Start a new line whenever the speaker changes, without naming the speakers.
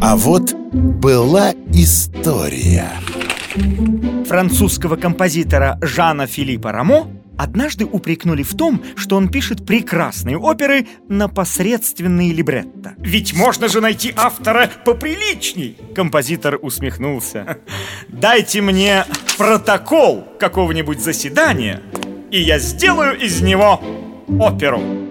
А вот была история
Французского композитора Жана Филиппа Рамо однажды упрекнули в том, что он пишет прекрасные оперы на посредственные либретто. Ведь можно же найти автора поприличней. Композитор усмехнулся. Дайте мне протокол какого-нибудь заседания, и я сделаю из него оперу.